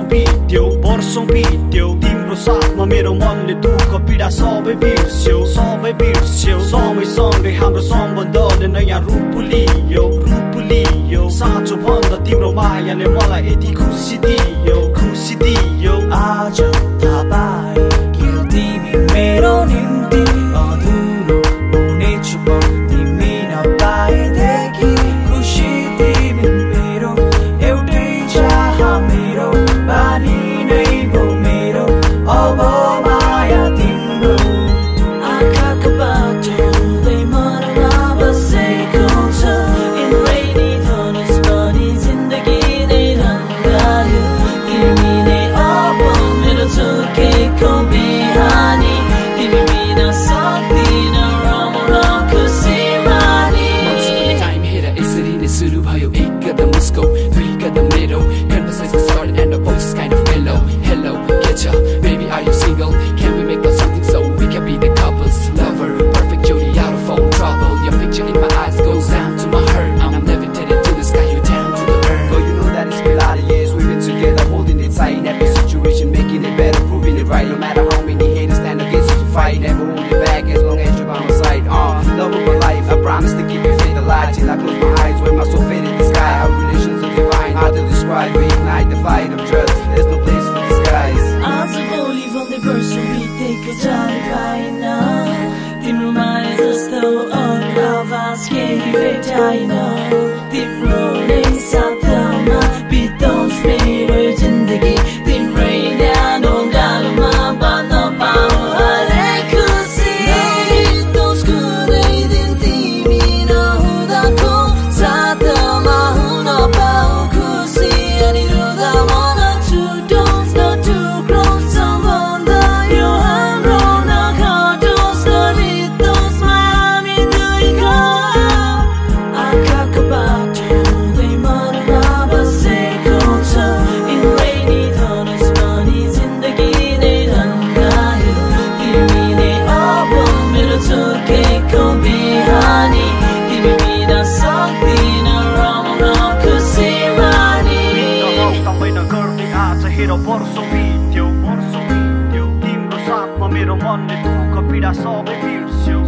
सौ बित्यो वर्षौँ बित्यो तिम्रो साथमा मेरो मनले दुःख पीडा सबै बिर्स्यो सबै बिर्स्यो समयसँगै हाम्रो सम्बन्धले नयाँ रूप लियो रूप लियो साँचो भन्दा तिम्रो मायाले मलाई यति खुसी दियो खुसी दियो आज close my eyes when my soul faded, the sky. Our relations are divine, hard to describe We ignite the fight of trust, there's no place for disguise. As a olive on the verge, we take a jolly right now Ти ме мае застал, он дава скеви now. राखेर वर्षौँ हिँड्थ्यौ वर्षौँ हिँड्थ्यौ तिम्रो साथमा मेरो मनले दुःख पीडा सबै बिर्स्यौ